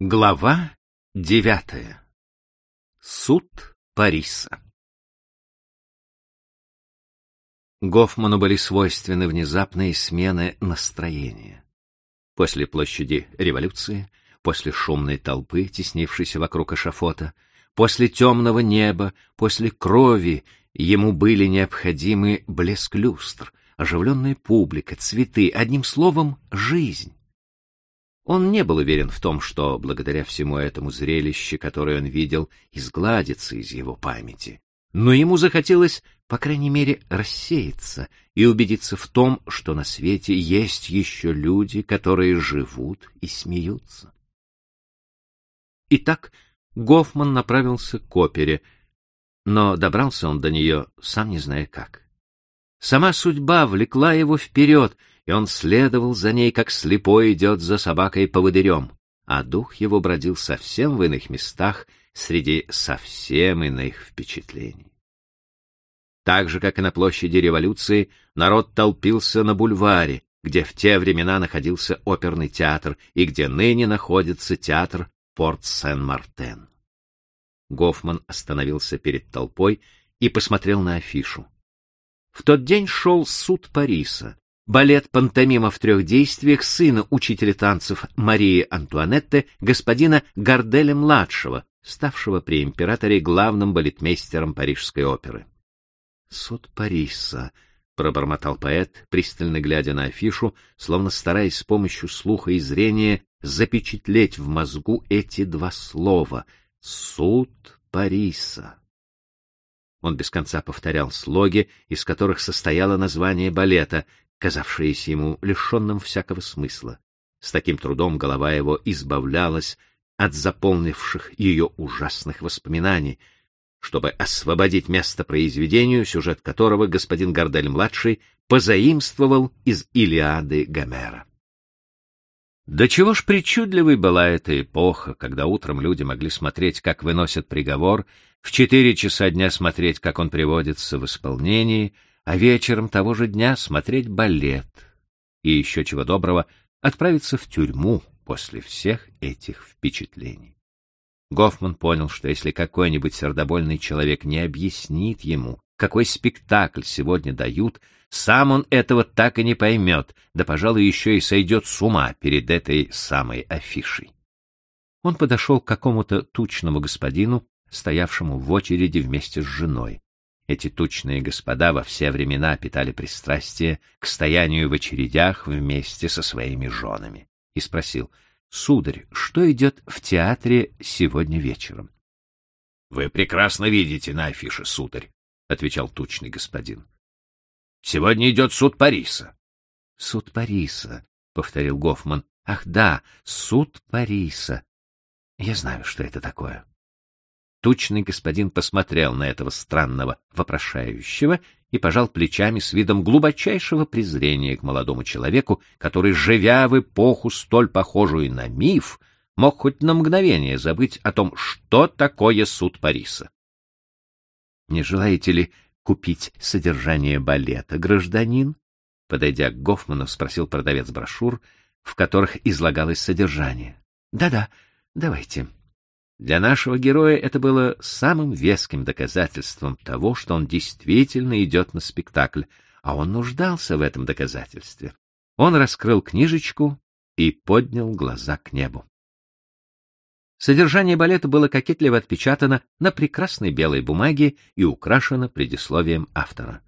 Глава девятая. Суд Париса. Гофману были свойственны внезапные смены настроения. После площади революции, после шумной толпы, теснившейся вокруг эшафота, после темного неба, после крови ему были необходимы блеск люстр, оживленная публика, цветы, одним словом, жизнь. Он не был уверен в том, что благодаря всему этому зрелище, которое он видел, изгладится из его памяти. Но ему захотелось, по крайней мере, рассеяться и убедиться в том, что на свете есть еще люди, которые живут и смеются. Итак, Гофман направился к опере, но добрался он до нее, сам не зная как. Сама судьба влекла его вперед, и он следовал за ней, как слепой идет за собакой-поводырем, а дух его бродил совсем в иных местах, среди совсем иных впечатлений. Так же, как и на площади революции, народ толпился на бульваре, где в те времена находился оперный театр и где ныне находится театр Порт-Сен-Мартен. Гофман остановился перед толпой и посмотрел на афишу. В тот день шел суд Париса, балет пантомима в трех действиях сына учителя танцев Марии Антуанетты, господина Гарделя-младшего, ставшего при императоре главным балетмейстером Парижской оперы. «Суд Париса», — пробормотал поэт, пристально глядя на афишу, словно стараясь с помощью слуха и зрения запечатлеть в мозгу эти два слова «Суд Париса». Он без конца повторял слоги, из которых состояло название балета, казавшееся ему лишенным всякого смысла. С таким трудом голова его избавлялась от заполнивших ее ужасных воспоминаний, чтобы освободить место произведению, сюжет которого господин Гордель-младший позаимствовал из Илиады Гомера. До чего ж причудливой была эта эпоха, когда утром люди могли смотреть, как выносят приговор, в четыре часа дня смотреть, как он приводится в исполнение — а вечером того же дня смотреть балет и еще чего доброго отправиться в тюрьму после всех этих впечатлений. Гофман понял, что если какой-нибудь сердобольный человек не объяснит ему, какой спектакль сегодня дают, сам он этого так и не поймет, да, пожалуй, еще и сойдет с ума перед этой самой афишей. Он подошел к какому-то тучному господину, стоявшему в очереди вместе с женой. Эти тучные господа во все времена питали пристрастие к стоянию в очередях вместе со своими женами. И спросил, «Сударь, что идет в театре сегодня вечером?» «Вы прекрасно видите на афише, сударь», — отвечал тучный господин. «Сегодня идет суд Париса». «Суд Париса», — повторил Гофман. «Ах да, суд Париса. Я знаю, что это такое». Тучный господин посмотрел на этого странного вопрошающего и пожал плечами с видом глубочайшего презрения к молодому человеку, который, живя в эпоху столь похожую на миф, мог хоть на мгновение забыть о том, что такое суд Париса. «Не желаете ли купить содержание балета, гражданин?» Подойдя к Гофману, спросил продавец брошюр, в которых излагалось содержание. «Да-да, давайте», для нашего героя это было самым веским доказательством того, что он действительно идет на спектакль, а он нуждался в этом доказательстве. Он раскрыл книжечку и поднял глаза к небу. Содержание балета было кокетливо отпечатано на прекрасной белой бумаге и украшено предисловием автора.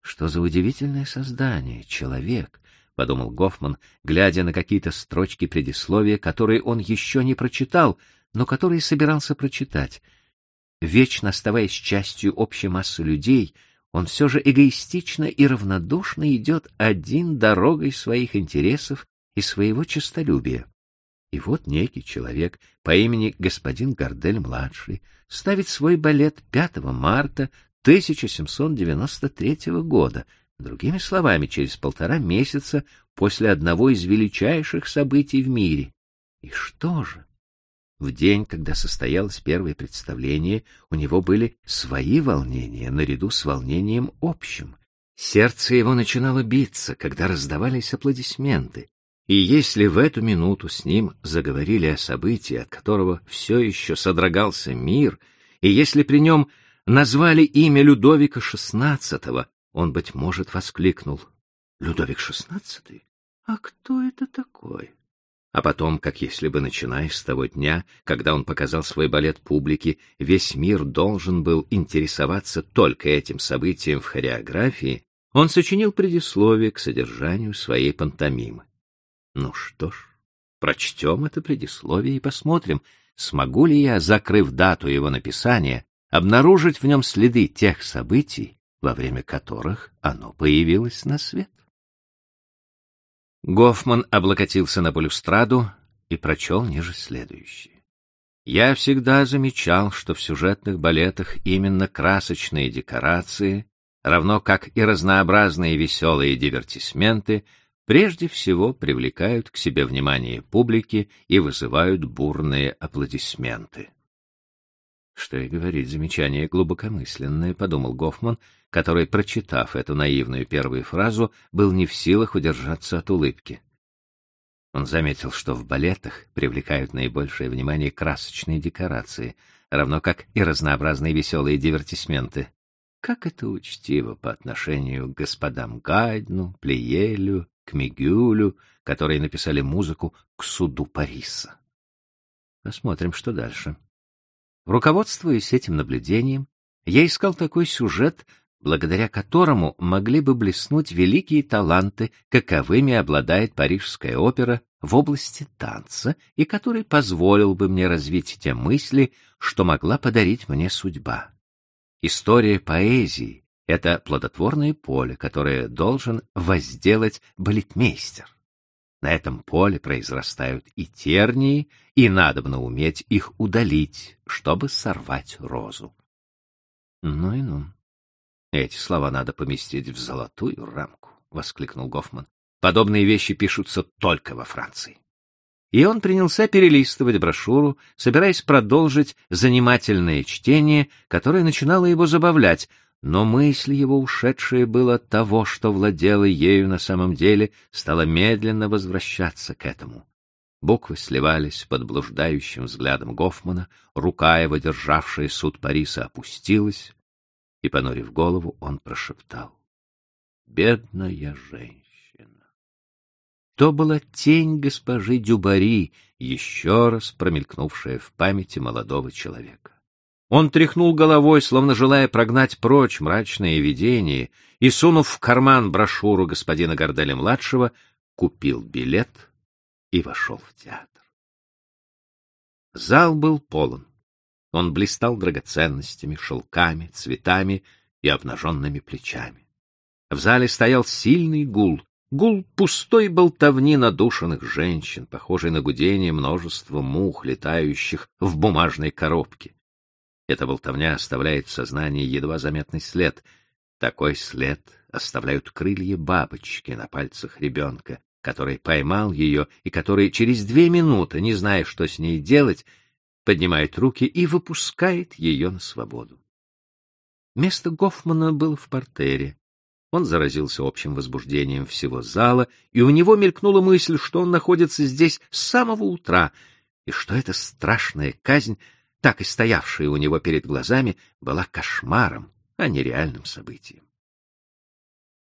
Что за удивительное создание, человек, подумал Гофман, глядя на какие-то строчки предисловия, которые он еще не прочитал, но который собирался прочитать. Вечно оставаясь частью общей массы людей, он все же эгоистично и равнодушно идет один дорогой своих интересов и своего честолюбия. И вот некий человек по имени господин Гордель-младший ставит свой балет 5 марта 1793 года, другими словами, через полтора месяца после одного из величайших событий в мире. И что же? В день, когда состоялось первое представление, у него были свои волнения наряду с волнением общим. Сердце его начинало биться, когда раздавались аплодисменты, И если в эту минуту с ним заговорили о событии, от которого все еще содрогался мир, и если при нем назвали имя Людовика XVI, он, быть может, воскликнул. «Людовик XVI? А кто это такой?» А потом, как если бы, начиная с того дня, когда он показал свой балет публике, весь мир должен был интересоваться только этим событием в хореографии, он сочинил предисловие к содержанию своей пантомимы. Ну что ж, прочтем это предисловие и посмотрим, смогу ли я, закрыв дату его написания, обнаружить в нем следы тех событий, во время которых оно появилось на свет. Гофман облокотился на балюстраду и прочел ниже следующее. Я всегда замечал, что в сюжетных балетах именно красочные декорации, равно как и разнообразные веселые дивертисменты, прежде всего привлекают к себе внимание публики и вызывают бурные аплодисменты. Что и говорить, замечание глубокомысленное, подумал Гофман, который, прочитав эту наивную первую фразу, был не в силах удержаться от улыбки. Он заметил, что в балетах привлекают наибольшее внимание красочные декорации, равно как и разнообразные веселые дивертисменты. Как это учтиво по отношению к господам Гайдну, Плиелю, к Мигюлю, которые написали музыку к суду Париса. Посмотрим, что дальше. Руководствуясь этим наблюдением, я искал такой сюжет, благодаря которому могли бы блеснуть великие таланты, каковыми обладает Парижская опера в области танца, и который позволил бы мне развить те мысли, что могла подарить мне судьба. История поэзии это плодотворное поле, которое должен возделать балетмейстер. На этом поле произрастают и тернии, и надобно уметь их удалить, чтобы сорвать розу. Ну и ну. Эти слова надо поместить в золотую рамку, воскликнул Гофман. Подобные вещи пишутся только во Франции. И он принялся перелистывать брошюру, собираясь продолжить занимательное чтение, которое начинало его забавлять, но мысль его, ушедшая было того, что владела ею на самом деле, стала медленно возвращаться к этому. Буквы сливались под блуждающим взглядом Гофмана, рука его, державшая суд Париса, опустилась, и, понурив голову, он прошептал. «Бедная женщина!» То была тень госпожи Дюбари, еще раз промелькнувшая в памяти молодого человека. Он тряхнул головой, словно желая прогнать прочь мрачное видение, и, сунув в карман брошюру господина Горделя-младшего, купил билет и вошел в театр. Зал был полон. Он блистал драгоценностями, шелками, цветами и обнаженными плечами. В зале стоял сильный гул, гул пустой болтовни надушенных женщин, похожий на гудение множества мух, летающих в бумажной коробке. Эта болтовня оставляет в сознании едва заметный след. Такой след оставляют крылья бабочки на пальцах ребенка, который поймал ее и который через две минуты, не зная, что с ней делать, поднимает руки и выпускает ее на свободу. Место Гофмана было в портере. Он заразился общим возбуждением всего зала, и у него мелькнула мысль, что он находится здесь с самого утра, и что эта страшная казнь так и стоявшая у него перед глазами, была кошмаром, а не реальным событием.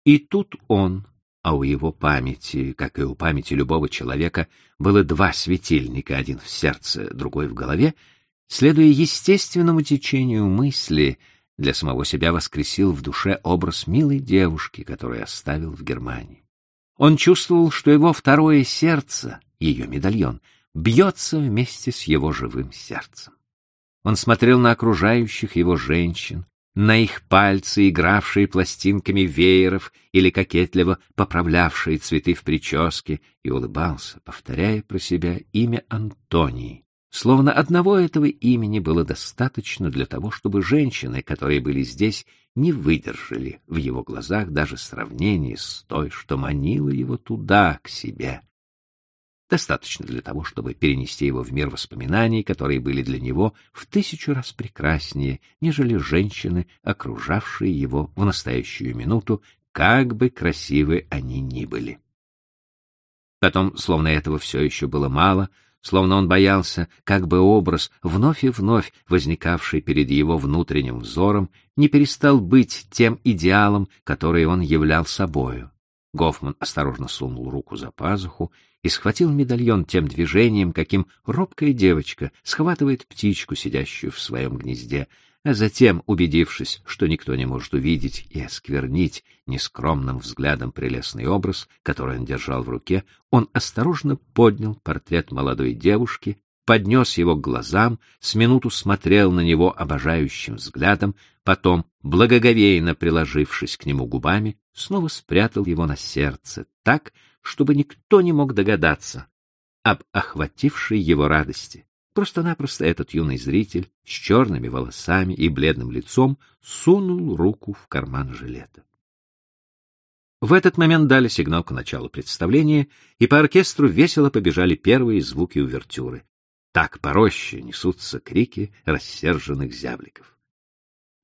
И тут он, а у его памяти, как и у памяти любого человека, было два светильника, один в сердце, другой в голове, следуя естественному течению мысли, для самого себя воскресил в душе образ милой девушки, которую оставил в Германии. Он чувствовал, что его второе сердце, ее медальон, бьется вместе с его живым сердцем. Он смотрел на окружающих его женщин, на их пальцы, игравшие пластинками вееров или кокетливо поправлявшие цветы в прическе, и улыбался, повторяя про себя имя Антонии. Словно одного этого имени было достаточно для того, чтобы женщины, которые были здесь, не выдержали в его глазах даже сравнения с той, что манила его туда, к себе, достаточно для того, чтобы перенести его в мир воспоминаний, которые были для него в тысячу раз прекраснее, нежели женщины, окружавшие его в настоящую минуту, как бы красивы они ни были. Потом, словно этого все еще было мало, словно он боялся, как бы образ, вновь и вновь возникавший перед его внутренним взором, не перестал быть тем идеалом, который он являл собою. Гофман осторожно сунул руку за пазуху и схватил медальон тем движением, каким робкая девочка схватывает птичку, сидящую в своем гнезде, а затем, убедившись, что никто не может увидеть и осквернить нескромным взглядом прелестный образ, который он держал в руке, он осторожно поднял портрет молодой девушки, поднес его к глазам, с минуту смотрел на него обожающим взглядом, потом, благоговейно приложившись к нему губами, снова спрятал его на сердце так, чтобы никто не мог догадаться об охватившей его радости. Просто-напросто этот юный зритель с черными волосами и бледным лицом сунул руку в карман жилета. В этот момент дали сигнал к началу представления, и по оркестру весело побежали первые звуки увертюры. Так по роще несутся крики рассерженных зябликов.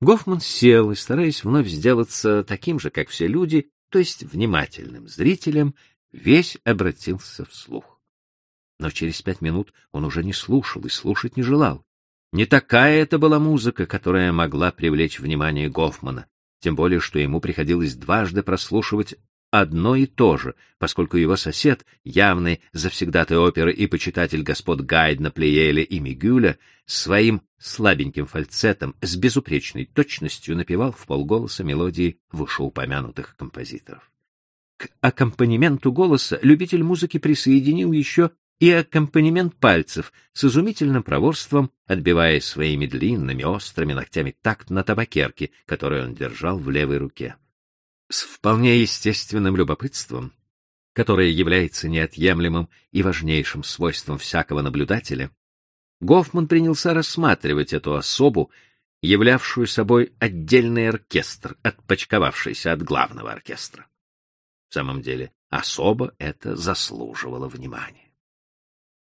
Гофман сел и, стараясь вновь сделаться таким же, как все люди, то есть внимательным зрителем, весь обратился вслух. Но через пять минут он уже не слушал и слушать не желал. Не такая это была музыка, которая могла привлечь внимание Гофмана, тем более что ему приходилось дважды прослушивать одно и то же, поскольку его сосед, явный завсегдатай оперы и почитатель господ Гайдна, Плееля и Мигюля, своим слабеньким фальцетом с безупречной точностью напевал в полголоса мелодии вышеупомянутых композиторов. К аккомпанементу голоса любитель музыки присоединил еще и аккомпанемент пальцев с изумительным проворством, отбивая своими длинными острыми ногтями такт на табакерке, которую он держал в левой руке. С вполне естественным любопытством, которое является неотъемлемым и важнейшим свойством всякого наблюдателя, Гофман принялся рассматривать эту особу, являвшую собой отдельный оркестр, отпочковавшийся от главного оркестра. В самом деле, особо это заслуживало внимания.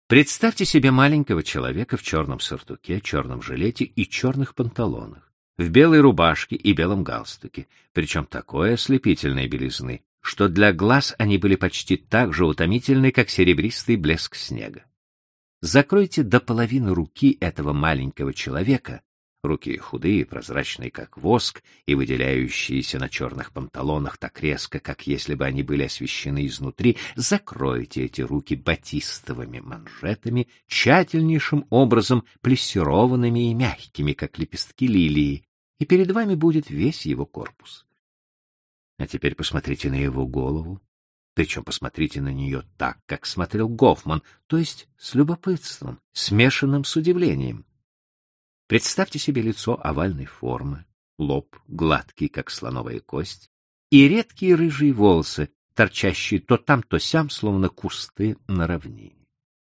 Представьте себе маленького человека в черном сюртуке, черном жилете и черных панталонах, в белой рубашке и белом галстуке, причем такой ослепительной белизны, что для глаз они были почти так же утомительны, как серебристый блеск снега. Закройте до половины руки этого маленького человека, Руки худые, прозрачные, как воск, и выделяющиеся на черных панталонах так резко, как если бы они были освещены изнутри, закройте эти руки батистовыми манжетами, тщательнейшим образом плессированными и мягкими, как лепестки лилии, и перед вами будет весь его корпус. А теперь посмотрите на его голову, причем посмотрите на нее так, как смотрел Гофман, то есть с любопытством, смешанным с удивлением. Представьте себе лицо овальной формы, лоб гладкий, как слоновая кость, и редкие рыжие волосы, торчащие то там, то сям, словно кусты на равнине.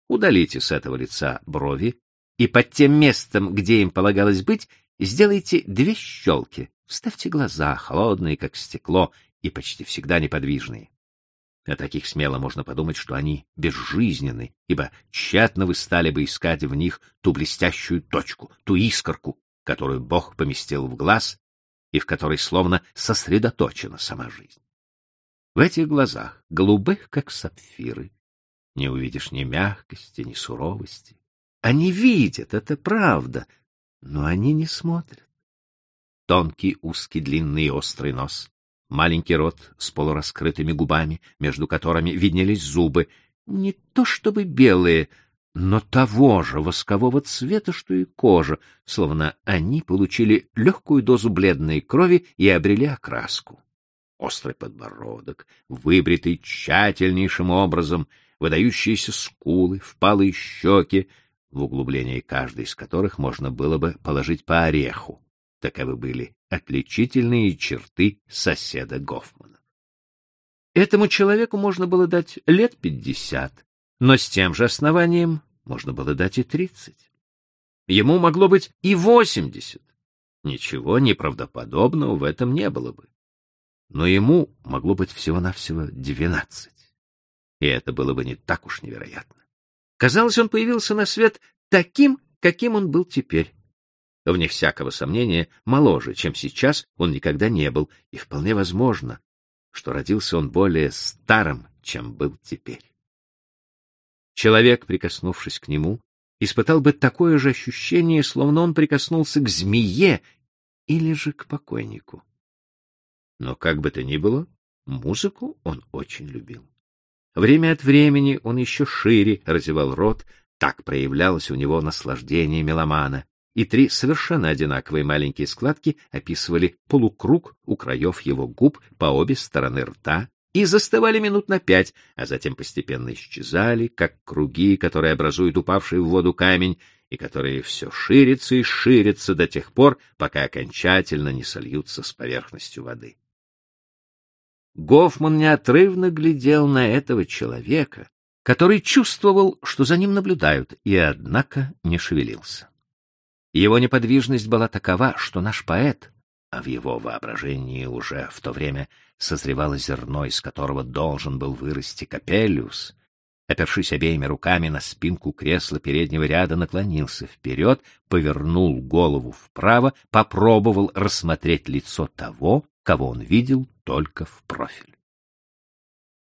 Удалите с этого лица брови, и под тем местом, где им полагалось быть, сделайте две щелки, вставьте глаза, холодные, как стекло, и почти всегда неподвижные. О таких смело можно подумать, что они безжизненны, ибо тщетно вы стали бы искать в них ту блестящую точку, ту искорку, которую Бог поместил в глаз и в которой словно сосредоточена сама жизнь. В этих глазах, голубых, как сапфиры, не увидишь ни мягкости, ни суровости. Они видят, это правда, но они не смотрят. Тонкий, узкий, длинный острый нос, маленький рот с полураскрытыми губами, между которыми виднелись зубы, не то чтобы белые, но того же воскового цвета, что и кожа, словно они получили легкую дозу бледной крови и обрели окраску. Острый подбородок, выбритый тщательнейшим образом, выдающиеся скулы, впалые щеки, в углублении каждой из которых можно было бы положить по ореху. Таковы были отличительные черты соседа Гофмана. Этому человеку можно было дать лет пятьдесят, но с тем же основанием можно было дать и тридцать. Ему могло быть и восемьдесят. Ничего неправдоподобного в этом не было бы. Но ему могло быть всего-навсего двенадцать. И это было бы не так уж невероятно. Казалось, он появился на свет таким, каким он был теперь вне всякого сомнения, моложе, чем сейчас он никогда не был, и вполне возможно, что родился он более старым, чем был теперь. Человек, прикоснувшись к нему, испытал бы такое же ощущение, словно он прикоснулся к змее или же к покойнику. Но как бы то ни было, музыку он очень любил. Время от времени он еще шире разевал рот, так проявлялось у него наслаждение меломана, и три совершенно одинаковые маленькие складки описывали полукруг у краев его губ по обе стороны рта и застывали минут на пять, а затем постепенно исчезали, как круги, которые образуют упавший в воду камень, и которые все ширятся и ширятся до тех пор, пока окончательно не сольются с поверхностью воды. Гофман неотрывно глядел на этого человека, который чувствовал, что за ним наблюдают, и, однако, не шевелился. Его неподвижность была такова, что наш поэт, а в его воображении уже в то время созревало зерно, из которого должен был вырасти Капеллиус, опершись обеими руками на спинку кресла переднего ряда, наклонился вперед, повернул голову вправо, попробовал рассмотреть лицо того, кого он видел только в профиль.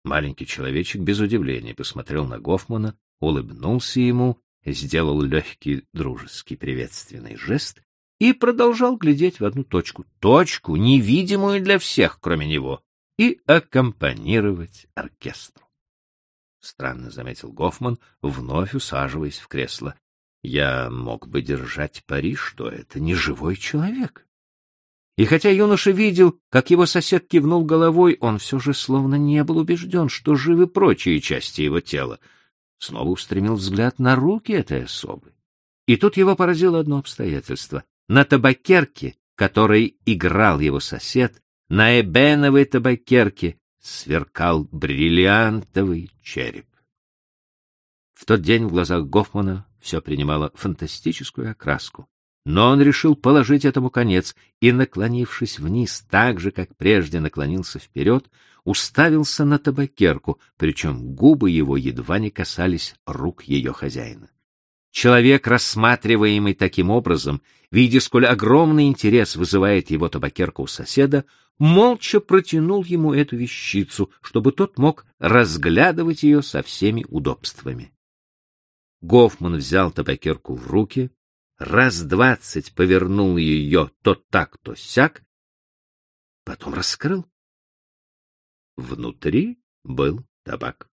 Маленький человечек без удивления посмотрел на Гофмана, улыбнулся ему, сделал легкий дружеский приветственный жест и продолжал глядеть в одну точку, точку, невидимую для всех, кроме него, и аккомпанировать оркестру. Странно заметил Гофман, вновь усаживаясь в кресло. Я мог бы держать пари, что это не живой человек. И хотя юноша видел, как его сосед кивнул головой, он все же словно не был убежден, что живы прочие части его тела. Снова устремил взгляд на руки этой особы. И тут его поразило одно обстоятельство. На табакерке, которой играл его сосед, на эбеновой табакерке сверкал бриллиантовый череп. В тот день в глазах Гофмана все принимало фантастическую окраску, но он решил положить этому конец и, наклонившись вниз так же, как прежде наклонился вперед, уставился на табакерку, причем губы его едва не касались рук ее хозяина. Человек, рассматриваемый таким образом, видя, сколь огромный интерес вызывает его табакерка у соседа, молча протянул ему эту вещицу, чтобы тот мог разглядывать ее со всеми удобствами. Гофман взял табакерку в руки, раз двадцать повернул ее то так, то сяк, потом раскрыл. Внутри был табак.